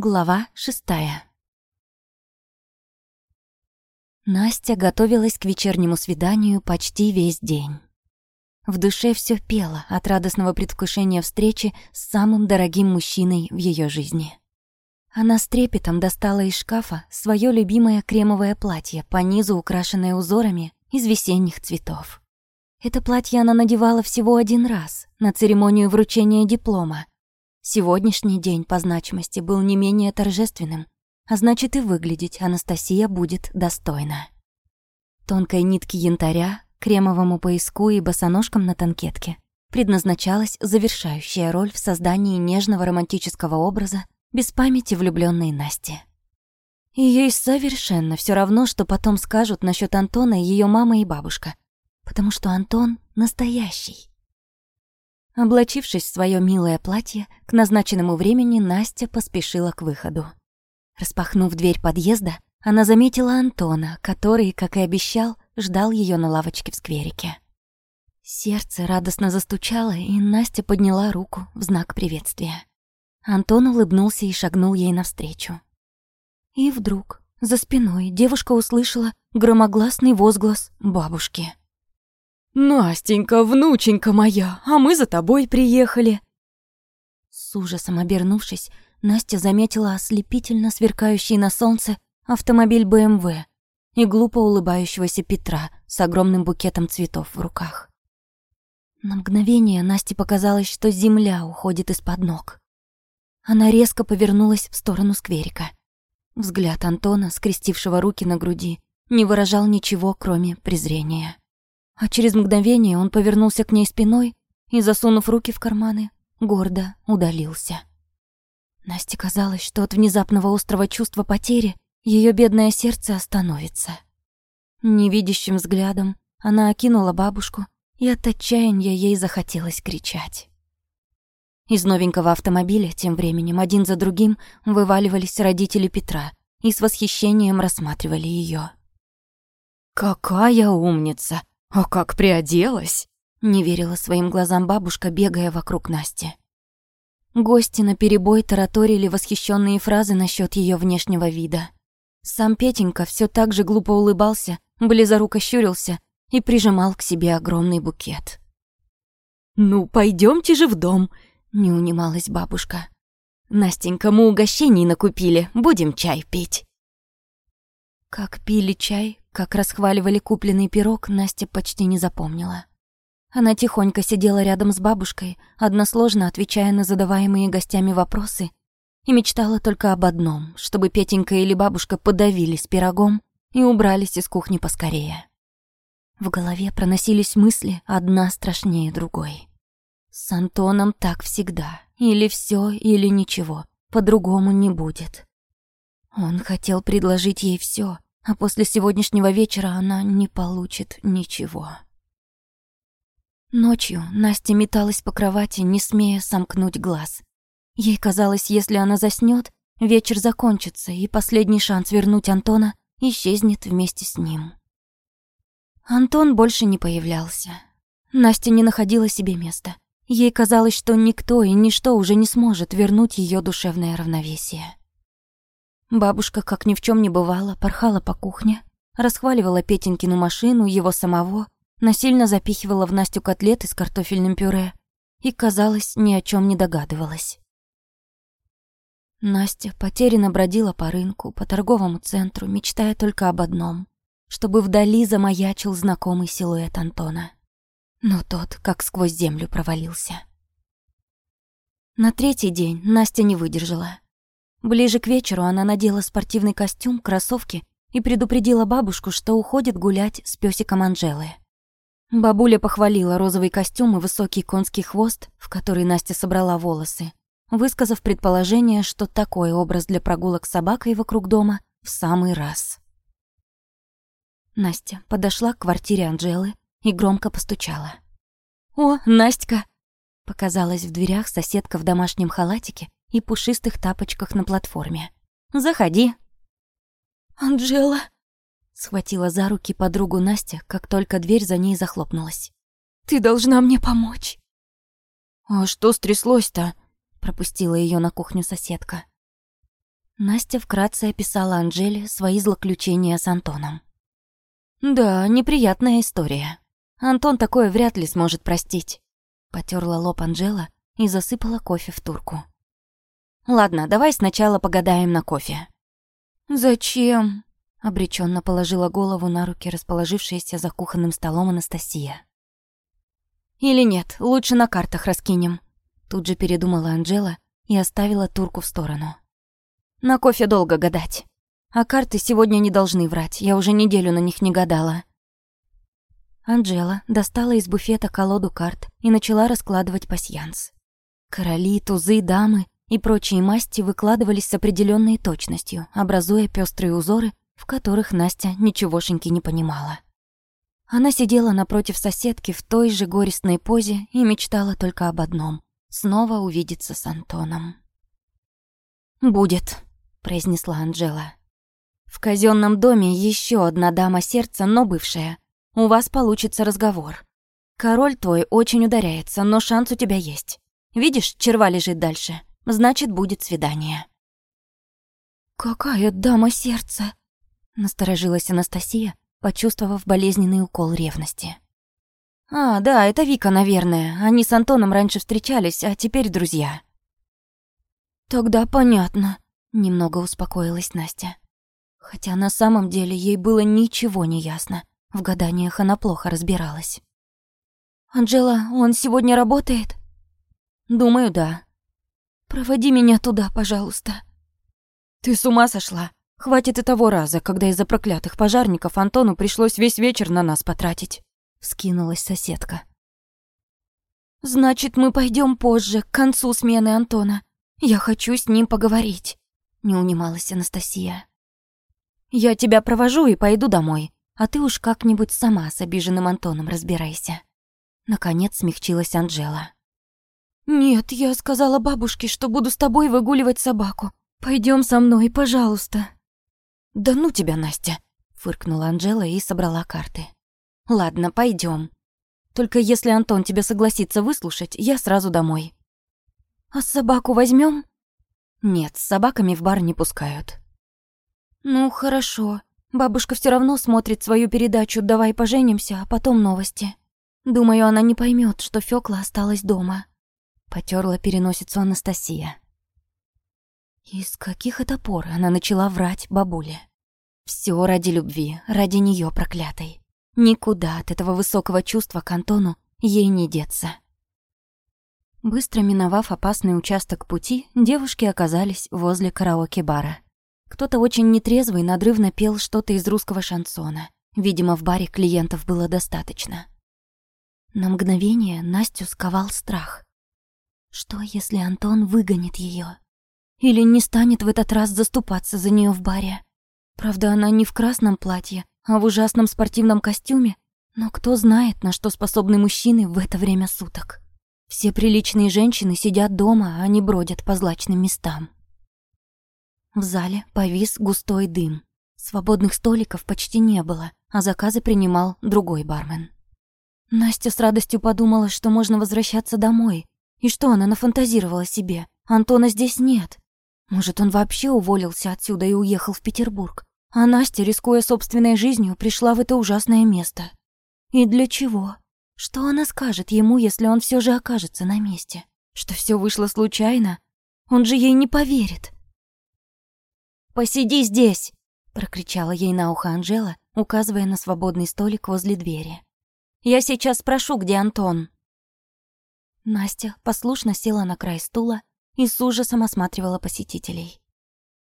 Глава шестая. Настя готовилась к вечернему свиданию почти весь день. В душе все пело от радостного предвкушения встречи с самым дорогим мужчиной в ее жизни. Она с трепетом достала из шкафа свое любимое кремовое платье, по низу украшенное узорами из весенних цветов. Это платье она надевала всего один раз, на церемонию вручения диплома, Сегодняшний день по значимости был не менее торжественным, а значит и выглядеть Анастасия будет достойно. Тонкой нитки янтаря, кремовому пояску и босоножкам на танкетке предназначалась завершающая роль в создании нежного романтического образа без памяти влюбленной Насти. И ей совершенно все равно, что потом скажут насчет Антона ее мама и бабушка, потому что Антон настоящий. Облачившись в свое милое платье, к назначенному времени Настя поспешила к выходу. Распахнув дверь подъезда, она заметила Антона, который, как и обещал, ждал ее на лавочке в скверике. Сердце радостно застучало, и Настя подняла руку в знак приветствия. Антон улыбнулся и шагнул ей навстречу. И вдруг за спиной девушка услышала громогласный возглас бабушки. «Настенька, внученька моя, а мы за тобой приехали!» С ужасом обернувшись, Настя заметила ослепительно сверкающий на солнце автомобиль БМВ и глупо улыбающегося Петра с огромным букетом цветов в руках. На мгновение Насте показалось, что земля уходит из-под ног. Она резко повернулась в сторону скверика. Взгляд Антона, скрестившего руки на груди, не выражал ничего, кроме презрения. А через мгновение он повернулся к ней спиной и, засунув руки в карманы, гордо удалился. Насте казалось, что от внезапного острого чувства потери ее бедное сердце остановится. Невидящим взглядом она окинула бабушку, и от отчаяния ей захотелось кричать. Из новенького автомобиля тем временем один за другим вываливались родители Петра и с восхищением рассматривали ее. «Какая умница! «А как приоделась?» — не верила своим глазам бабушка, бегая вокруг Насти. Гости наперебой тараторили восхищенные фразы насчет ее внешнего вида. Сам Петенька все так же глупо улыбался, близоруко щурился и прижимал к себе огромный букет. «Ну, пойдемте же в дом», — не унималась бабушка. «Настенька, мы угощений накупили, будем чай пить». Как пили чай, как расхваливали купленный пирог, Настя почти не запомнила. Она тихонько сидела рядом с бабушкой, односложно отвечая на задаваемые гостями вопросы, и мечтала только об одном, чтобы Петенька или бабушка подавились пирогом и убрались из кухни поскорее. В голове проносились мысли, одна страшнее другой. С Антоном так всегда. Или все, или ничего. По-другому не будет. Он хотел предложить ей все, а после сегодняшнего вечера она не получит ничего. Ночью Настя металась по кровати, не смея сомкнуть глаз. Ей казалось, если она заснёт, вечер закончится, и последний шанс вернуть Антона исчезнет вместе с ним. Антон больше не появлялся. Настя не находила себе места. Ей казалось, что никто и ничто уже не сможет вернуть её душевное равновесие. Бабушка, как ни в чем не бывало, порхала по кухне, расхваливала Петенькину машину, его самого, насильно запихивала в Настю котлеты с картофельным пюре и, казалось, ни о чем не догадывалась. Настя потерянно бродила по рынку, по торговому центру, мечтая только об одном — чтобы вдали замаячил знакомый силуэт Антона. Но тот как сквозь землю провалился. На третий день Настя не выдержала. Ближе к вечеру она надела спортивный костюм, кроссовки и предупредила бабушку, что уходит гулять с пёсиком Анжелы. Бабуля похвалила розовый костюм и высокий конский хвост, в который Настя собрала волосы, высказав предположение, что такой образ для прогулок с собакой вокруг дома в самый раз. Настя подошла к квартире Анжелы и громко постучала. «О, Настя! Показалась в дверях соседка в домашнем халатике и пушистых тапочках на платформе. «Заходи». «Анжела!» Схватила за руки подругу Настя, как только дверь за ней захлопнулась. «Ты должна мне помочь!» «А что стряслось-то?» Пропустила ее на кухню соседка. Настя вкратце описала Анжеле свои злоключения с Антоном. «Да, неприятная история. Антон такое вряд ли сможет простить». Потерла лоб Анжела и засыпала кофе в турку. «Ладно, давай сначала погадаем на кофе». «Зачем?» — обреченно положила голову на руки расположившаяся за кухонным столом Анастасия. «Или нет, лучше на картах раскинем», — тут же передумала Анжела и оставила турку в сторону. На кофе долго гадать. А карты сегодня не должны врать, я уже неделю на них не гадала. Анжела достала из буфета колоду карт и начала раскладывать пасьянс. Короли, тузы, дамы и прочие масти выкладывались с определенной точностью, образуя пестрые узоры, в которых Настя ничегошеньки не понимала. Она сидела напротив соседки в той же горестной позе и мечтала только об одном — снова увидеться с Антоном. «Будет», произнесла Анжела. В казенном доме еще одна дама сердца, но бывшая. У вас получится разговор. Король твой очень ударяется, но шанс у тебя есть. Видишь, черва лежит дальше. Значит, будет свидание. Какая дама сердца? Насторожилась Анастасия, почувствовав болезненный укол ревности. А, да, это Вика, наверное. Они с Антоном раньше встречались, а теперь друзья. Тогда понятно. Немного успокоилась Настя. Хотя на самом деле ей было ничего не ясно. В гаданиях она плохо разбиралась. «Анжела, он сегодня работает?» «Думаю, да». «Проводи меня туда, пожалуйста». «Ты с ума сошла? Хватит и того раза, когда из-за проклятых пожарников Антону пришлось весь вечер на нас потратить», — скинулась соседка. «Значит, мы пойдем позже, к концу смены Антона. Я хочу с ним поговорить» не унималась Анастасия. «Я тебя провожу и пойду домой, а ты уж как-нибудь сама с обиженным Антоном разбирайся». Наконец смягчилась Анжела. «Нет, я сказала бабушке, что буду с тобой выгуливать собаку. Пойдем со мной, пожалуйста». «Да ну тебя, Настя!» — фыркнула Анжела и собрала карты. «Ладно, пойдем. Только если Антон тебя согласится выслушать, я сразу домой». «А собаку возьмем? Нет, с собаками в бар не пускают. Ну, хорошо. Бабушка все равно смотрит свою передачу «Давай поженимся», а потом новости. Думаю, она не поймет, что Фёкла осталась дома. Потерла переносицу Анастасия. Из каких это пор она начала врать бабуле? Все ради любви, ради нее проклятой. Никуда от этого высокого чувства к Антону ей не деться. Быстро миновав опасный участок пути, девушки оказались возле караоке-бара. Кто-то очень нетрезвый надрывно пел что-то из русского шансона. Видимо, в баре клиентов было достаточно. На мгновение Настю сковал страх. Что, если Антон выгонит ее? Или не станет в этот раз заступаться за нее в баре? Правда, она не в красном платье, а в ужасном спортивном костюме, но кто знает, на что способны мужчины в это время суток. Все приличные женщины сидят дома, а не бродят по злачным местам. В зале повис густой дым. Свободных столиков почти не было, а заказы принимал другой бармен. Настя с радостью подумала, что можно возвращаться домой. И что она нафантазировала себе? Антона здесь нет. Может, он вообще уволился отсюда и уехал в Петербург. А Настя, рискуя собственной жизнью, пришла в это ужасное место. И для чего? Что она скажет ему, если он все же окажется на месте? Что все вышло случайно? Он же ей не поверит. «Посиди здесь!» — прокричала ей на ухо Анжела, указывая на свободный столик возле двери. «Я сейчас спрошу, где Антон». Настя послушно села на край стула и с ужасом осматривала посетителей.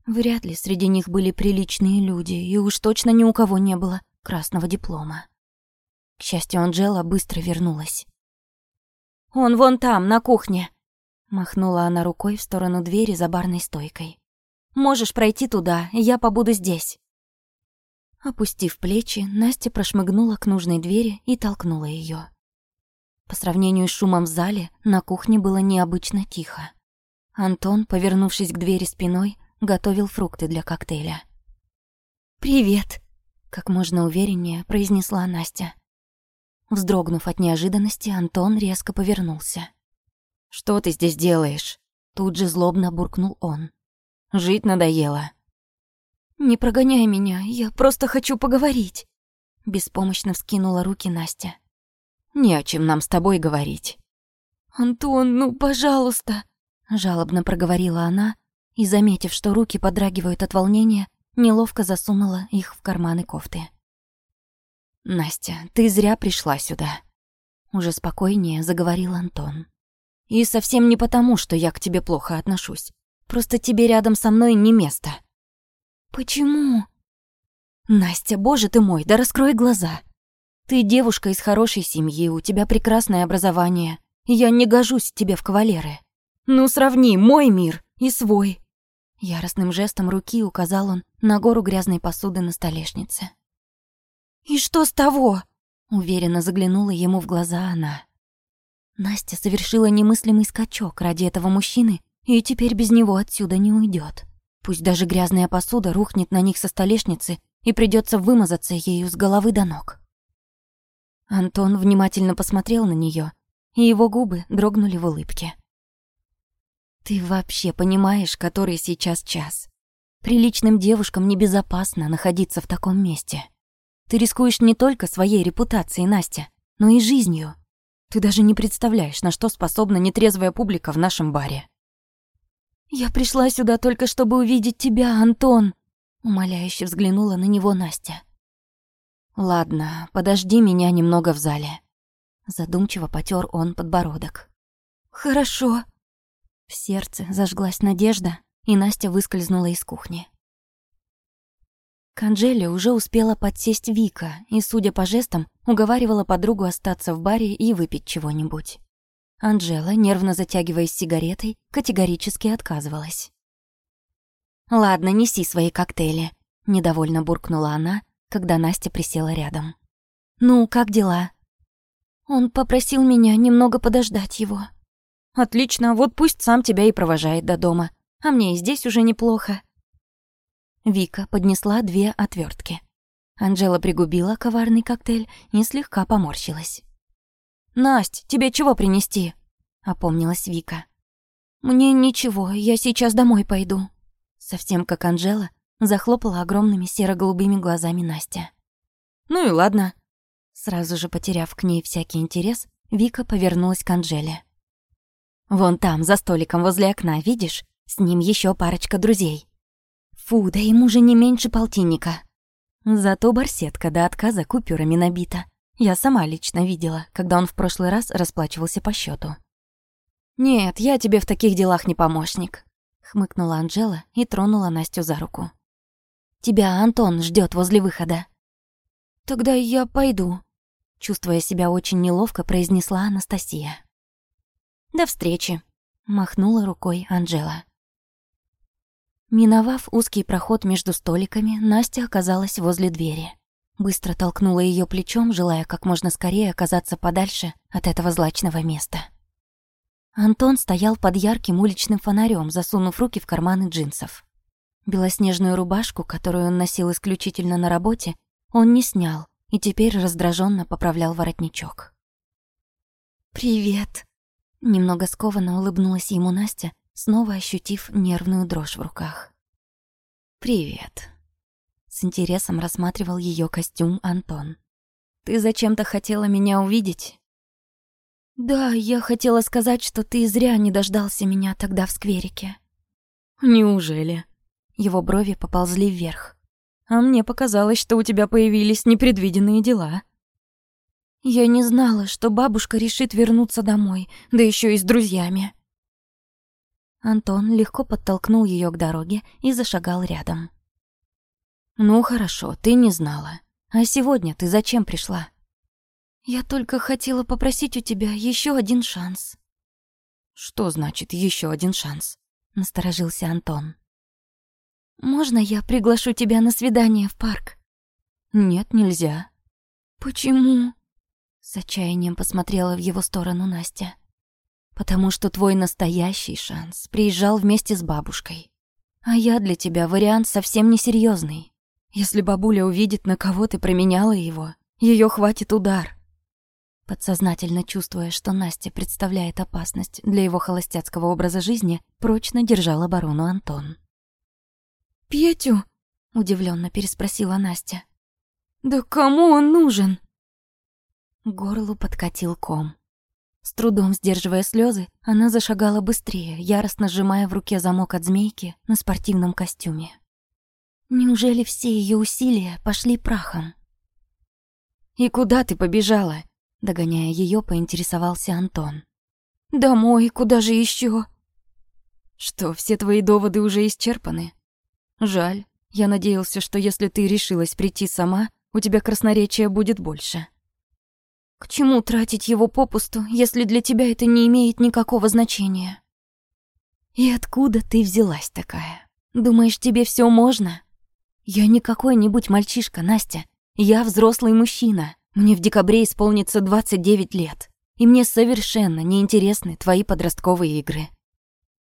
Вряд ли среди них были приличные люди, и уж точно ни у кого не было красного диплома. К счастью, Анжела быстро вернулась. «Он вон там, на кухне!» Махнула она рукой в сторону двери за барной стойкой. «Можешь пройти туда, я побуду здесь». Опустив плечи, Настя прошмыгнула к нужной двери и толкнула ее. По сравнению с шумом в зале, на кухне было необычно тихо. Антон, повернувшись к двери спиной, готовил фрукты для коктейля. «Привет!» — как можно увереннее произнесла Настя. Вздрогнув от неожиданности, Антон резко повернулся. «Что ты здесь делаешь?» Тут же злобно буркнул он. Жить надоело». «Не прогоняй меня, я просто хочу поговорить». Беспомощно вскинула руки Настя. «Не о чем нам с тобой говорить». «Антон, ну, пожалуйста», — жалобно проговорила она и, заметив, что руки подрагивают от волнения, неловко засунула их в карманы кофты. «Настя, ты зря пришла сюда», — уже спокойнее заговорил Антон. «И совсем не потому, что я к тебе плохо отношусь. Просто тебе рядом со мной не место». «Почему?» «Настя, боже ты мой, да раскрой глаза. Ты девушка из хорошей семьи, у тебя прекрасное образование, я не гожусь тебе в кавалеры. Ну, сравни мой мир и свой». Яростным жестом руки указал он на гору грязной посуды на столешнице. «И что с того?» Уверенно заглянула ему в глаза она. Настя совершила немыслимый скачок ради этого мужчины и теперь без него отсюда не уйдет. Пусть даже грязная посуда рухнет на них со столешницы и придется вымазаться ею с головы до ног. Антон внимательно посмотрел на нее, и его губы дрогнули в улыбке. «Ты вообще понимаешь, который сейчас час? Приличным девушкам небезопасно находиться в таком месте. Ты рискуешь не только своей репутацией, Настя, но и жизнью. Ты даже не представляешь, на что способна нетрезвая публика в нашем баре. «Я пришла сюда только чтобы увидеть тебя, Антон!» Умоляюще взглянула на него Настя. «Ладно, подожди меня немного в зале». Задумчиво потер он подбородок. «Хорошо». В сердце зажглась надежда, и Настя выскользнула из кухни. К Анжеле уже успела подсесть Вика и, судя по жестам, уговаривала подругу остаться в баре и выпить чего-нибудь. Анжела, нервно затягиваясь сигаретой, категорически отказывалась. «Ладно, неси свои коктейли», — недовольно буркнула она, когда Настя присела рядом. «Ну, как дела?» «Он попросил меня немного подождать его». «Отлично, вот пусть сам тебя и провожает до дома. А мне и здесь уже неплохо». Вика поднесла две отвертки. Анжела пригубила коварный коктейль и слегка поморщилась. «Насть, тебе чего принести?» — опомнилась Вика. «Мне ничего, я сейчас домой пойду». Совсем как Анжела, захлопала огромными серо-голубыми глазами Настя. «Ну и ладно». Сразу же потеряв к ней всякий интерес, Вика повернулась к Анжеле. «Вон там, за столиком возле окна, видишь? С ним еще парочка друзей. Фу, да ему же не меньше полтинника. Зато барсетка до отказа купюрами набита. Я сама лично видела, когда он в прошлый раз расплачивался по счету. «Нет, я тебе в таких делах не помощник», — хмыкнула Анжела и тронула Настю за руку. «Тебя Антон ждет возле выхода». «Тогда я пойду», — чувствуя себя очень неловко, произнесла Анастасия. «До встречи», — махнула рукой Анжела. Миновав узкий проход между столиками, Настя оказалась возле двери. Быстро толкнула ее плечом, желая как можно скорее оказаться подальше от этого злачного места. Антон стоял под ярким уличным фонарем, засунув руки в карманы джинсов. Белоснежную рубашку, которую он носил исключительно на работе, он не снял и теперь раздраженно поправлял воротничок. «Привет!» Немного скованно улыбнулась ему Настя, снова ощутив нервную дрожь в руках. «Привет!» С интересом рассматривал ее костюм Антон. «Ты зачем-то хотела меня увидеть?» «Да, я хотела сказать, что ты зря не дождался меня тогда в скверике». «Неужели?» Его брови поползли вверх. «А мне показалось, что у тебя появились непредвиденные дела». «Я не знала, что бабушка решит вернуться домой, да еще и с друзьями». Антон легко подтолкнул ее к дороге и зашагал рядом. «Ну хорошо, ты не знала. А сегодня ты зачем пришла?» «Я только хотела попросить у тебя еще один шанс». «Что значит еще один шанс?» — насторожился Антон. «Можно я приглашу тебя на свидание в парк?» «Нет, нельзя». «Почему?» С отчаянием посмотрела в его сторону Настя. «Потому что твой настоящий шанс приезжал вместе с бабушкой. А я для тебя вариант совсем несерьезный. Если бабуля увидит, на кого ты променяла его, ее хватит удар. Подсознательно чувствуя, что Настя представляет опасность для его холостяцкого образа жизни, прочно держал оборону Антон. Петю?» — удивленно переспросила Настя. «Да кому он нужен?» Горлу подкатил ком. С трудом сдерживая слезы, она зашагала быстрее, яростно сжимая в руке замок от змейки на спортивном костюме. Неужели все ее усилия пошли прахом? «И куда ты побежала?» Догоняя ее, поинтересовался Антон. «Домой, куда же еще? «Что, все твои доводы уже исчерпаны?» «Жаль. Я надеялся, что если ты решилась прийти сама, у тебя красноречия будет больше». К чему тратить его попусту, если для тебя это не имеет никакого значения? И откуда ты взялась такая? Думаешь, тебе все можно? Я не какой-нибудь мальчишка, Настя. Я взрослый мужчина. Мне в декабре исполнится 29 лет. И мне совершенно неинтересны твои подростковые игры.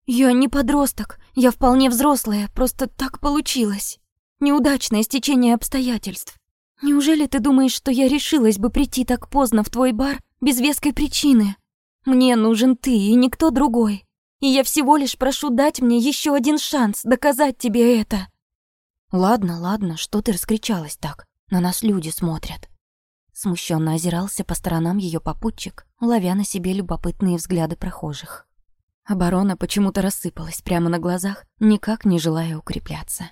Я не подросток, я вполне взрослая, просто так получилось. Неудачное стечение обстоятельств. Неужели ты думаешь, что я решилась бы прийти так поздно в твой бар без веской причины? Мне нужен ты и никто другой. И я всего лишь прошу дать мне еще один шанс доказать тебе это. Ладно, ладно, что ты раскричалась так? На нас люди смотрят. Смущенно озирался по сторонам ее попутчик, ловя на себе любопытные взгляды прохожих. Оборона почему-то рассыпалась прямо на глазах, никак не желая укрепляться.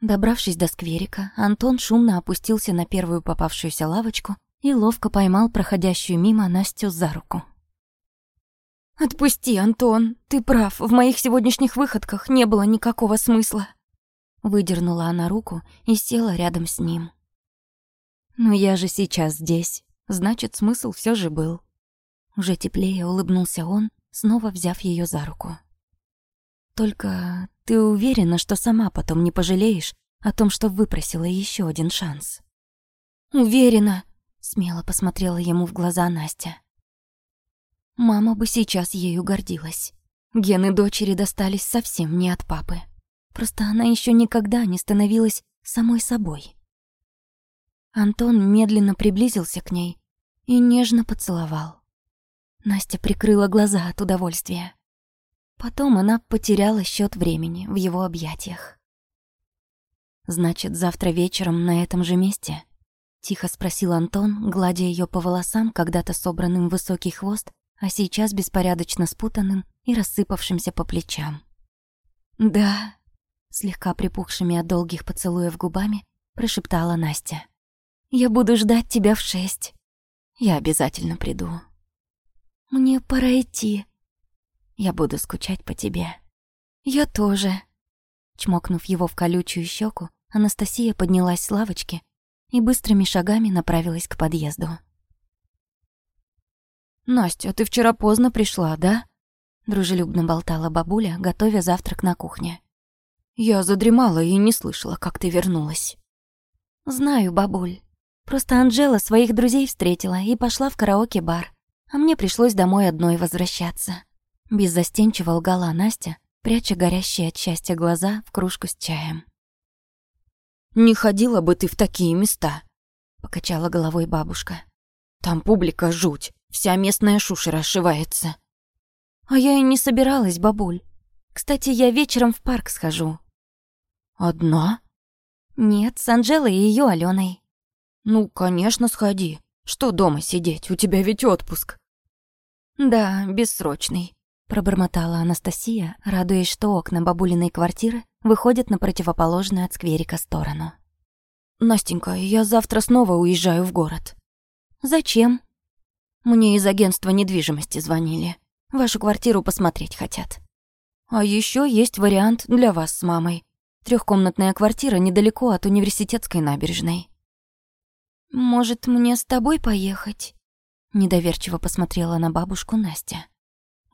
Добравшись до скверика, Антон шумно опустился на первую попавшуюся лавочку и ловко поймал проходящую мимо Настю за руку. «Отпусти, Антон, ты прав, в моих сегодняшних выходках не было никакого смысла». Выдернула она руку и села рядом с ним. «Но я же сейчас здесь, значит, смысл все же был». Уже теплее улыбнулся он, снова взяв ее за руку. Только ты уверена, что сама потом не пожалеешь о том, что выпросила еще один шанс? Уверена, смело посмотрела ему в глаза Настя. Мама бы сейчас ею гордилась. Гены дочери достались совсем не от папы. Просто она еще никогда не становилась самой собой. Антон медленно приблизился к ней и нежно поцеловал. Настя прикрыла глаза от удовольствия. Потом она потеряла счет времени в его объятиях. «Значит, завтра вечером на этом же месте?» — тихо спросил Антон, гладя ее по волосам, когда-то собранным в высокий хвост, а сейчас беспорядочно спутанным и рассыпавшимся по плечам. «Да», — слегка припухшими от долгих поцелуев губами, прошептала Настя. «Я буду ждать тебя в шесть. Я обязательно приду». «Мне пора идти», я буду скучать по тебе. Я тоже. Чмокнув его в колючую щеку, Анастасия поднялась с лавочки и быстрыми шагами направилась к подъезду. «Настя, ты вчера поздно пришла, да?» Дружелюбно болтала бабуля, готовя завтрак на кухне. «Я задремала и не слышала, как ты вернулась». «Знаю, бабуль. Просто Анжела своих друзей встретила и пошла в караоке-бар, а мне пришлось домой одной возвращаться». Беззастенчиво лгала Настя, пряча горящие от счастья глаза в кружку с чаем. «Не ходила бы ты в такие места», — покачала головой бабушка. «Там публика жуть, вся местная шушера расшивается». «А я и не собиралась, бабуль. Кстати, я вечером в парк схожу». «Одна?» «Нет, с Анжелой и ее Аленой». «Ну, конечно, сходи. Что дома сидеть, у тебя ведь отпуск». «Да, бессрочный пробормотала Анастасия, радуясь, что окна бабулиной квартиры выходят на противоположную от скверика сторону. «Настенька, я завтра снова уезжаю в город». «Зачем?» «Мне из агентства недвижимости звонили. Вашу квартиру посмотреть хотят». «А еще есть вариант для вас с мамой. Трехкомнатная квартира недалеко от университетской набережной». «Может, мне с тобой поехать?» Недоверчиво посмотрела на бабушку Настя.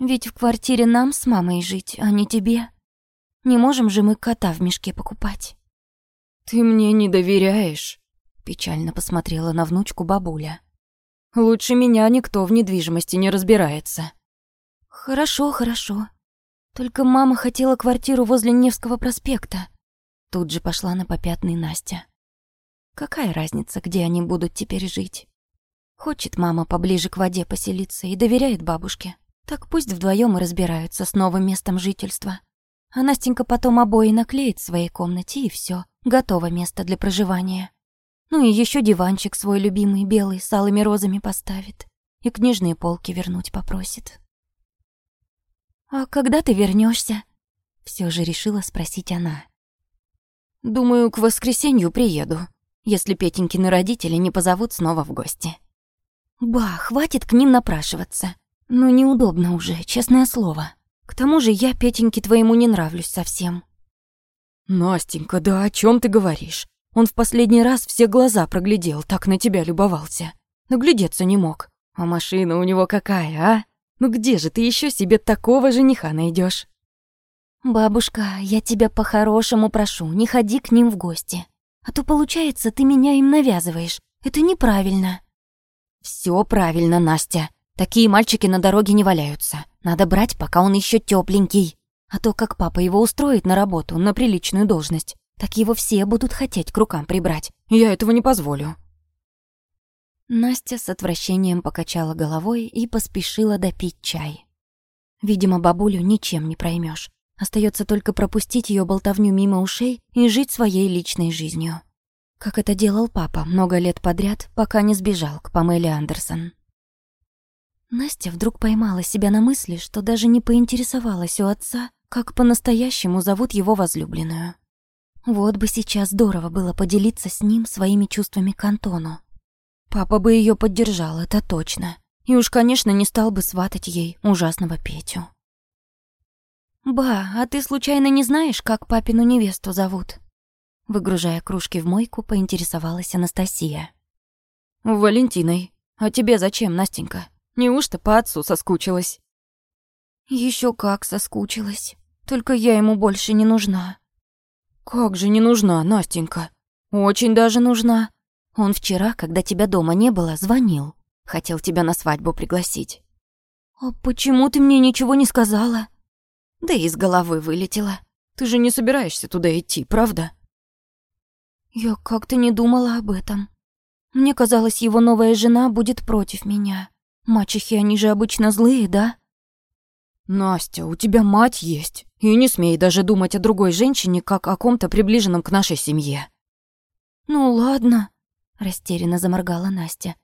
Ведь в квартире нам с мамой жить, а не тебе. Не можем же мы кота в мешке покупать. Ты мне не доверяешь, печально посмотрела на внучку бабуля. Лучше меня никто в недвижимости не разбирается. Хорошо, хорошо. Только мама хотела квартиру возле Невского проспекта. Тут же пошла на попятный Настя. Какая разница, где они будут теперь жить? Хочет мама поближе к воде поселиться и доверяет бабушке. Так пусть вдвоем и разбираются с новым местом жительства. А Настенька потом обои наклеит в своей комнате, и все, готово место для проживания. Ну и еще диванчик свой любимый, белый, с алыми розами поставит. И книжные полки вернуть попросит. «А когда ты вернешься? Все же решила спросить она. «Думаю, к воскресенью приеду, если Петенькины родители не позовут снова в гости». «Ба, хватит к ним напрашиваться. Ну, неудобно уже, честное слово. К тому же я Петеньке твоему не нравлюсь совсем». «Настенька, да о чем ты говоришь? Он в последний раз все глаза проглядел, так на тебя любовался. Наглядеться не мог. А машина у него какая, а? Ну где же ты еще себе такого жениха найдешь? «Бабушка, я тебя по-хорошему прошу, не ходи к ним в гости. А то, получается, ты меня им навязываешь. Это неправильно». Все правильно, Настя. Такие мальчики на дороге не валяются. Надо брать, пока он еще тепленький. А то, как папа его устроит на работу, на приличную должность, так его все будут хотеть к рукам прибрать. Я этого не позволю». Настя с отвращением покачала головой и поспешила допить чай. Видимо, бабулю ничем не проймешь. Остается только пропустить ее болтовню мимо ушей и жить своей личной жизнью. Как это делал папа много лет подряд, пока не сбежал к Памеле Андерсон. Настя вдруг поймала себя на мысли, что даже не поинтересовалась у отца, как по-настоящему зовут его возлюбленную. Вот бы сейчас здорово было поделиться с ним своими чувствами к Антону. Папа бы ее поддержал, это точно. И уж, конечно, не стал бы сватать ей ужасного Петю. «Ба, а ты случайно не знаешь, как папину невесту зовут?» Выгружая кружки в мойку, поинтересовалась Анастасия. «Валентиной. А тебе зачем, Настенька? Неужто по отцу соскучилась?» Еще как соскучилась. Только я ему больше не нужна. «Как же не нужна, Настенька? Очень даже нужна. Он вчера, когда тебя дома не было, звонил. Хотел тебя на свадьбу пригласить». «А почему ты мне ничего не сказала?» «Да из головы вылетела. Ты же не собираешься туда идти, правда?» «Я как-то не думала об этом. Мне казалось, его новая жена будет против меня. Мачехи, они же обычно злые, да?» «Настя, у тебя мать есть, и не смей даже думать о другой женщине, как о ком-то приближенном к нашей семье». «Ну ладно», — растерянно заморгала Настя.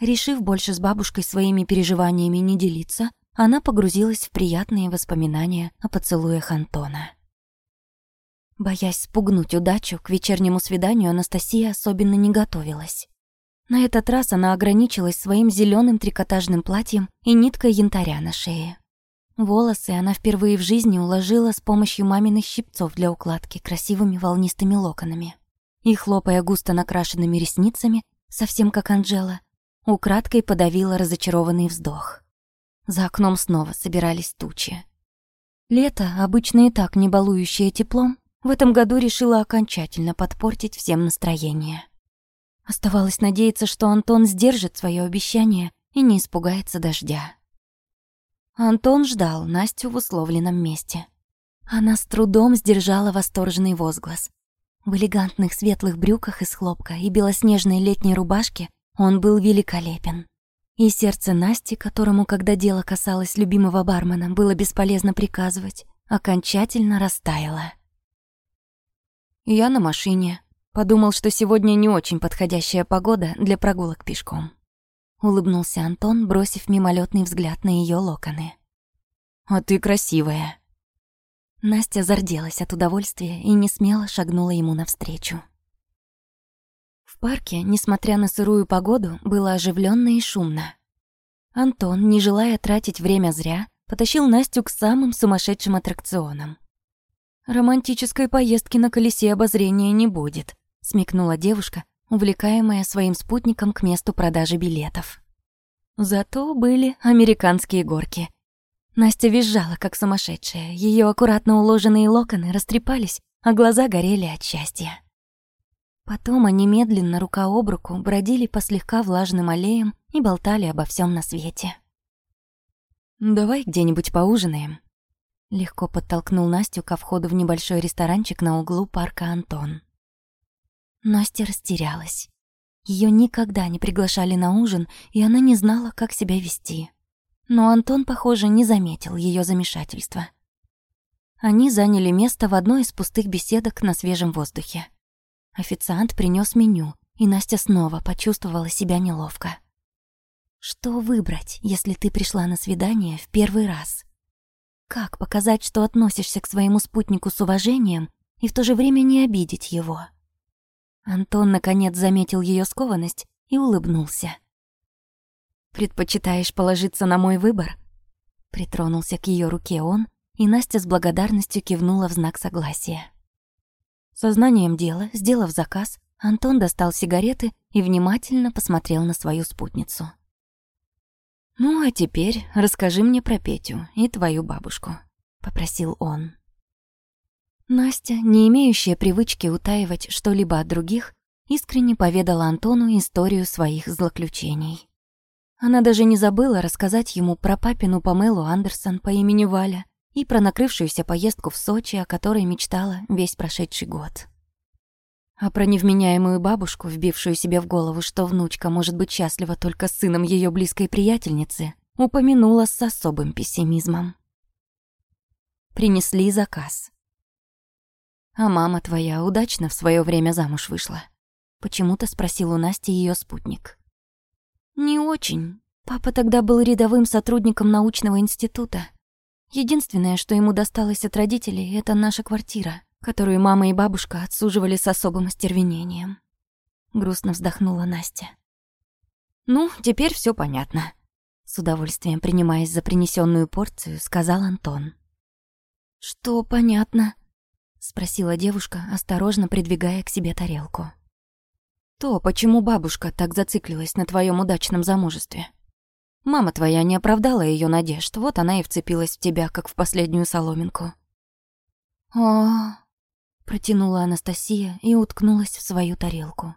Решив больше с бабушкой своими переживаниями не делиться, она погрузилась в приятные воспоминания о поцелуях Антона. Боясь спугнуть удачу, к вечернему свиданию Анастасия особенно не готовилась. На этот раз она ограничилась своим зеленым трикотажным платьем и ниткой янтаря на шее. Волосы она впервые в жизни уложила с помощью маминых щипцов для укладки красивыми волнистыми локонами. И, хлопая густо накрашенными ресницами, совсем как Анжела, украдкой подавила разочарованный вздох. За окном снова собирались тучи. Лето, обычно и так не балующее теплом, в этом году решила окончательно подпортить всем настроение. Оставалось надеяться, что Антон сдержит свое обещание и не испугается дождя. Антон ждал Настю в условленном месте. Она с трудом сдержала восторженный возглас. В элегантных светлых брюках из хлопка и белоснежной летней рубашке он был великолепен. И сердце Насти, которому, когда дело касалось любимого бармена, было бесполезно приказывать, окончательно растаяло. Я на машине. Подумал, что сегодня не очень подходящая погода для прогулок пешком улыбнулся Антон, бросив мимолетный взгляд на ее локоны. А ты красивая. Настя зарделась от удовольствия и не смело шагнула ему навстречу. В парке, несмотря на сырую погоду, было оживленно и шумно. Антон, не желая тратить время зря, потащил Настю к самым сумасшедшим аттракционам. «Романтической поездки на колесе обозрения не будет», — смекнула девушка, увлекаемая своим спутником к месту продажи билетов. Зато были американские горки. Настя визжала, как сумасшедшая. Ее аккуратно уложенные локоны растрепались, а глаза горели от счастья. Потом они медленно, рука об руку, бродили по слегка влажным аллеям и болтали обо всем на свете. «Давай где-нибудь поужинаем», Легко подтолкнул Настю ко входу в небольшой ресторанчик на углу парка Антон. Настя растерялась. Ее никогда не приглашали на ужин, и она не знала, как себя вести. Но Антон, похоже, не заметил ее замешательства. они заняли место в одной из пустых беседок на свежем воздухе. Официант принес меню, и Настя снова почувствовала себя неловко. Что выбрать, если ты пришла на свидание в первый раз? Как показать, что относишься к своему спутнику с уважением и в то же время не обидеть его? Антон наконец заметил ее скованность и улыбнулся. «Предпочитаешь положиться на мой выбор?» Притронулся к ее руке он, и Настя с благодарностью кивнула в знак согласия. Сознанием дела, сделав заказ, Антон достал сигареты и внимательно посмотрел на свою спутницу. «Ну, а теперь расскажи мне про Петю и твою бабушку», — попросил он. Настя, не имеющая привычки утаивать что-либо от других, искренне поведала Антону историю своих злоключений. Она даже не забыла рассказать ему про папину Памелу Андерсон по имени Валя и про накрывшуюся поездку в Сочи, о которой мечтала весь прошедший год. А про невменяемую бабушку, вбившую себе в голову, что внучка может быть счастлива только с сыном ее близкой приятельницы, упомянула с особым пессимизмом. Принесли заказ. «А мама твоя удачно в свое время замуж вышла?» Почему-то спросил у Насти ее спутник. «Не очень. Папа тогда был рядовым сотрудником научного института. Единственное, что ему досталось от родителей, это наша квартира, которую мама и бабушка отсуживали с особым остервенением. Грустно вздохнула Настя. «Ну, теперь все понятно», — с удовольствием принимаясь за принесенную порцию, сказал Антон. «Что понятно?» — спросила девушка, осторожно придвигая к себе тарелку. «То, почему бабушка так зациклилась на твоем удачном замужестве. Мама твоя не оправдала ее надежд, вот она и вцепилась в тебя, как в последнюю соломинку». «О, Протянула Анастасия и уткнулась в свою тарелку.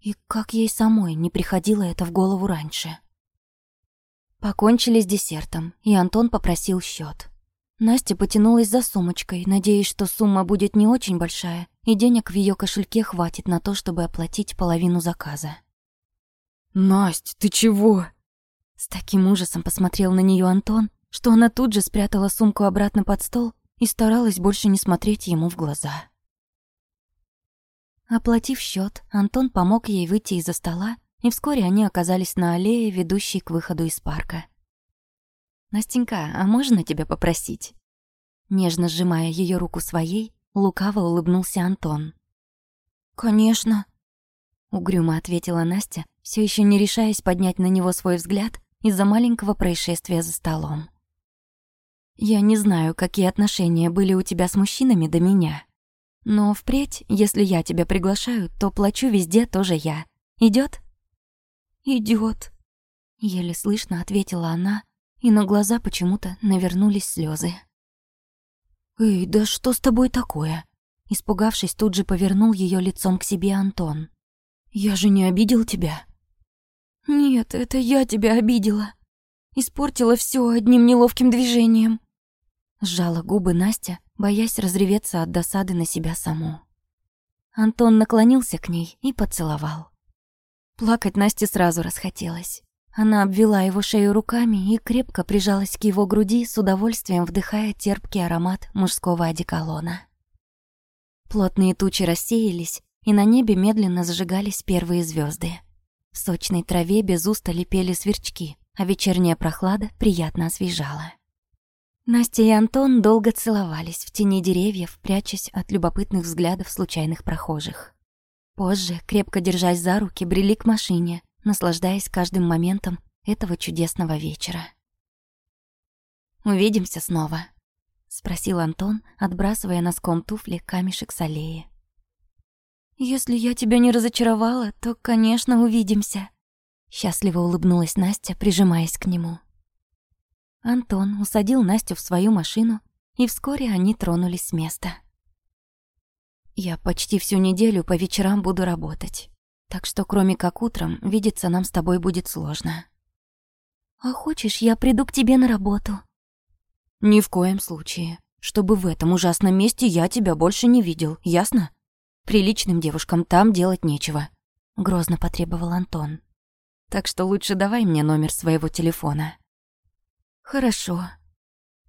И как ей самой не приходило это в голову раньше. Покончили с десертом, и Антон попросил счет. Настя потянулась за сумочкой, надеясь, что сумма будет не очень большая, и денег в ее кошельке хватит на то, чтобы оплатить половину заказа. «Насть, ты чего?» С таким ужасом посмотрел на нее Антон, что она тут же спрятала сумку обратно под стол и старалась больше не смотреть ему в глаза. Оплатив счет, Антон помог ей выйти из-за стола, и вскоре они оказались на аллее, ведущей к выходу из парка. «Настенька, а можно тебя попросить?» Нежно сжимая ее руку своей, лукаво улыбнулся Антон. «Конечно», — угрюмо ответила Настя, все еще не решаясь поднять на него свой взгляд из-за маленького происшествия за столом. «Я не знаю, какие отношения были у тебя с мужчинами до меня, но впредь, если я тебя приглашаю, то плачу везде тоже я. Идёт? Идёт. Еле слышно ответила она, и на глаза почему-то навернулись слезы. «Эй, да что с тобой такое?» Испугавшись, тут же повернул ее лицом к себе Антон. «Я же не обидел тебя?» «Нет, это я тебя обидела. Испортила все одним неловким движением». Сжала губы Настя, боясь разреветься от досады на себя саму. Антон наклонился к ней и поцеловал. Плакать Насте сразу расхотелось. Она обвела его шею руками и крепко прижалась к его груди, с удовольствием вдыхая терпкий аромат мужского одеколона. Плотные тучи рассеялись, и на небе медленно зажигались первые звезды. В сочной траве без устали пели сверчки, а вечерняя прохлада приятно освежала. Настя и Антон долго целовались в тени деревьев, прячась от любопытных взглядов случайных прохожих. Позже, крепко держась за руки, брели к машине, наслаждаясь каждым моментом этого чудесного вечера. «Увидимся снова», — спросил Антон, отбрасывая носком туфли камешек с аллеи. «Если я тебя не разочаровала, то, конечно, увидимся», — счастливо улыбнулась Настя, прижимаясь к нему. Антон усадил Настю в свою машину, и вскоре они тронулись с места. «Я почти всю неделю по вечерам буду работать, так что кроме как утром видеться нам с тобой будет сложно». «А хочешь, я приду к тебе на работу?» «Ни в коем случае. Чтобы в этом ужасном месте я тебя больше не видел, ясно? Приличным девушкам там делать нечего», — грозно потребовал Антон. «Так что лучше давай мне номер своего телефона». «Хорошо».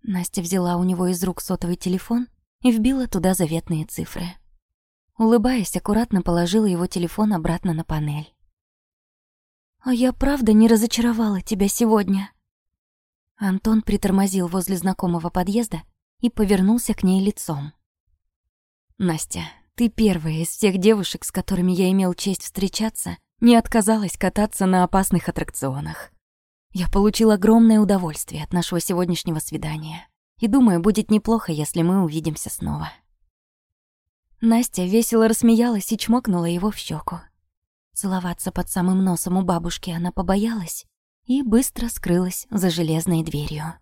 Настя взяла у него из рук сотовый телефон и вбила туда заветные цифры. Улыбаясь, аккуратно положила его телефон обратно на панель. «А я правда не разочаровала тебя сегодня?» Антон притормозил возле знакомого подъезда и повернулся к ней лицом. «Настя, ты первая из всех девушек, с которыми я имел честь встречаться, не отказалась кататься на опасных аттракционах. Я получил огромное удовольствие от нашего сегодняшнего свидания. И думаю, будет неплохо, если мы увидимся снова». Настя весело рассмеялась и чмокнула его в щеку. Целоваться под самым носом у бабушки она побоялась и быстро скрылась за железной дверью.